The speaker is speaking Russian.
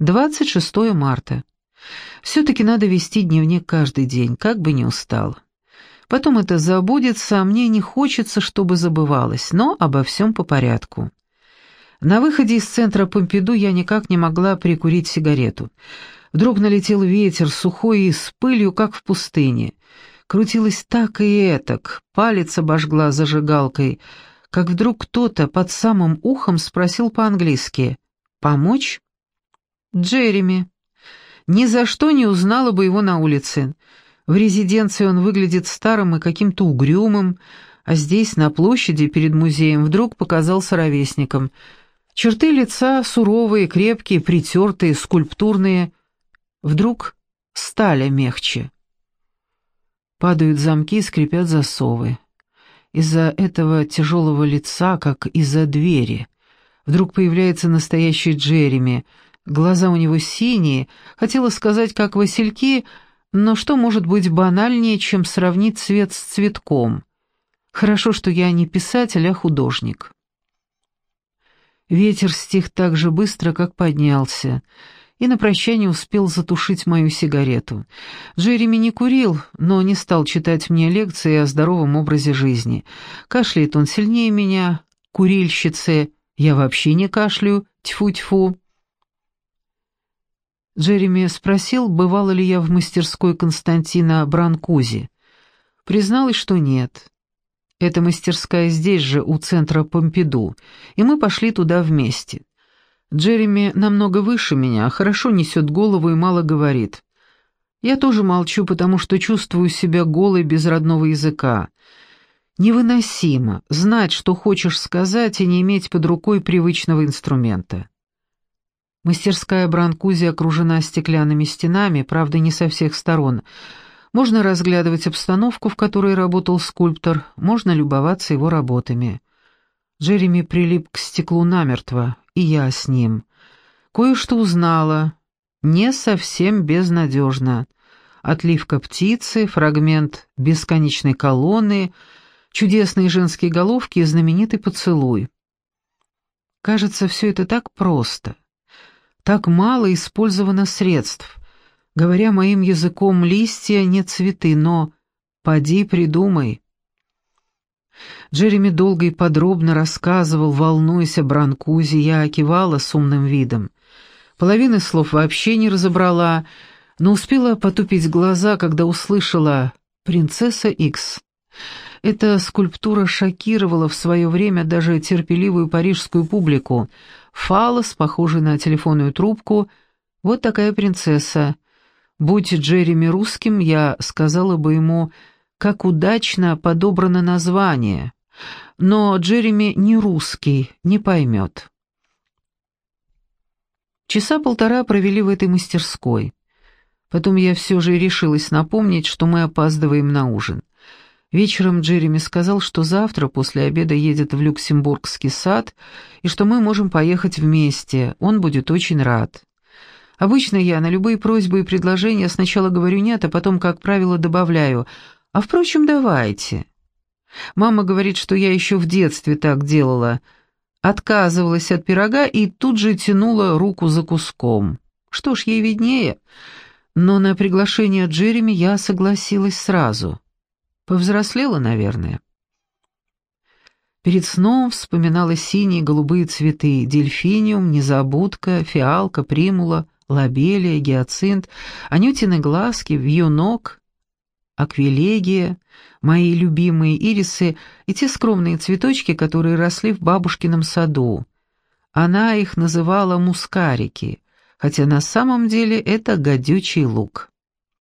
26 марта. Все-таки надо вести дневник каждый день, как бы не устал. Потом это забудется, а мне не хочется, чтобы забывалось, но обо всем по порядку. На выходе из центра Помпиду я никак не могла прикурить сигарету. Вдруг налетел ветер, сухой и с пылью, как в пустыне. Крутилась так и этак, палец обожгла зажигалкой, как вдруг кто-то под самым ухом спросил по-английски «Помочь?» «Джереми». Ни за что не узнала бы его на улице. В резиденции он выглядит старым и каким-то угрюмым, а здесь, на площади перед музеем, вдруг показался ровесником. Черты лица суровые, крепкие, притертые, скульптурные. Вдруг стали мягче. Падают замки, скрипят засовы. Из-за этого тяжелого лица, как из-за двери. Вдруг появляется настоящий Джереми. Глаза у него синие, хотела сказать, как васильки, но что может быть банальнее, чем сравнить цвет с цветком? Хорошо, что я не писатель, а художник. Ветер стих так же быстро, как поднялся, и на прощание успел затушить мою сигарету. Джереми не курил, но не стал читать мне лекции о здоровом образе жизни. Кашляет он сильнее меня, курильщицы, я вообще не кашлю, тьфу-тьфу. Джереми спросил, бывала ли я в мастерской Константина Бранкузи. Призналась, что нет. Эта мастерская здесь же, у центра Помпиду, и мы пошли туда вместе. Джереми намного выше меня, хорошо несет голову и мало говорит. Я тоже молчу, потому что чувствую себя голой без родного языка. Невыносимо знать, что хочешь сказать, и не иметь под рукой привычного инструмента. Мастерская Бранкузи окружена стеклянными стенами, правда, не со всех сторон. Можно разглядывать обстановку, в которой работал скульптор, можно любоваться его работами. Джереми прилип к стеклу намертво, и я с ним. Кое-что узнала. Не совсем безнадежно. Отливка птицы, фрагмент бесконечной колонны, чудесные женские головки и знаменитый поцелуй. Кажется, все это так просто. Так мало использовано средств. Говоря моим языком, листья не цветы, но поди придумай. Джереми долго и подробно рассказывал, волнуясь о Бранкузе, я окивала с умным видом. Половины слов вообще не разобрала, но успела потупить глаза, когда услышала «Принцесса Икс». Эта скульптура шокировала в свое время даже терпеливую парижскую публику. Фалос, похожий на телефонную трубку, вот такая принцесса. Будь Джереми русским, я сказала бы ему, как удачно подобрано название. Но Джереми не русский, не поймет. Часа полтора провели в этой мастерской. Потом я все же решилась напомнить, что мы опаздываем на ужин. Вечером Джереми сказал, что завтра после обеда едет в Люксембургский сад и что мы можем поехать вместе, он будет очень рад. Обычно я на любые просьбы и предложения сначала говорю «нет», а потом, как правило, добавляю «а впрочем, давайте». Мама говорит, что я еще в детстве так делала, отказывалась от пирога и тут же тянула руку за куском. Что ж, ей виднее, но на приглашение Джереми я согласилась сразу. Повзрослела, наверное. Перед сном вспоминала синие и голубые цветы, дельфиниум, незабудка, фиалка, примула, лобелия, гиацинт, анютины глазки, вьюнок, аквилегия, мои любимые ирисы и те скромные цветочки, которые росли в бабушкином саду. Она их называла мускарики, хотя на самом деле это гадючий лук.